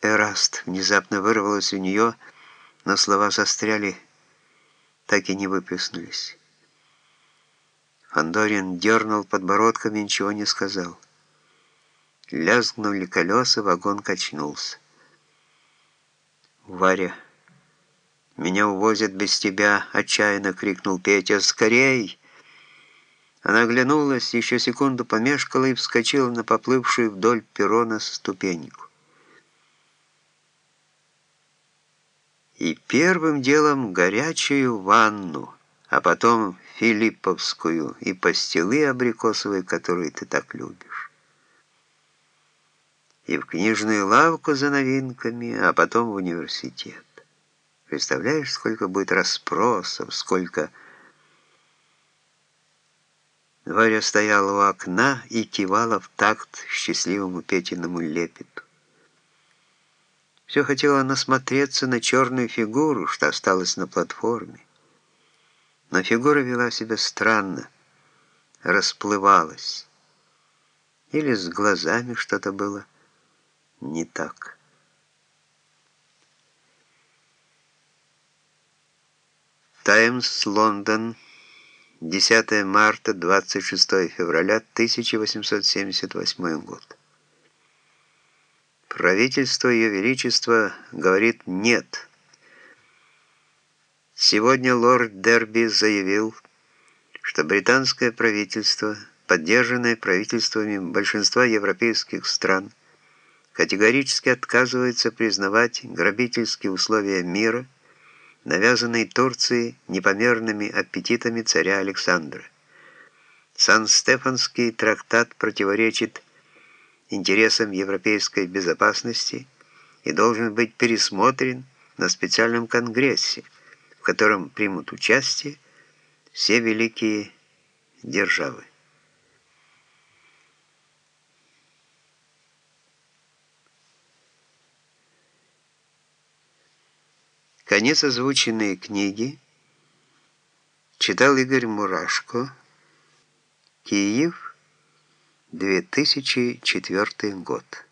Эраст внезапно вырвалось у нее, но слова застряли, так и не выплеснулись. Фандорин дернул подбородком и ничего не сказал. Лязгнули колеса, вагон качнулся. «Варя, меня увозят без тебя!» — отчаянно крикнул Петя. «Скорей!» Она оглянулась, еще секунду помешкала и вскочила на поплывшую вдоль перрона ступеньку. И первым делом горячую ванну, а потом филипповскую и пастилы абрикосовые, которые ты так любишь. И в книжную лавку за новинками, а потом в университет. Представляешь, сколько будет расспросов, сколько... Варя стояла у окна и кивала в такт счастливому Петиному лепету. Все хотела насмотреться на черную фигуру, что осталась на платформе. Но фигура вела себя странно, расплывалась. Или с глазами что-то было не так. Таймс, Лондон, 10 марта, 26 февраля 1878 год. Правительство Ее Величества говорит «нет». Сегодня лорд Дерби заявил, что британское правительство, поддержанное правительствами большинства европейских стран, категорически отказывается признавать грабительские условия мира, навязанные Турцией непомерными аппетитами царя Александра. Сан-Стефанский трактат противоречит интересам европейской безопасности и должен быть пересмотрен на специальном конгрессе, в котором примут участие все великие державы. Конец озвученной книги читал Игорь Мурашко, Киев, 2004 год.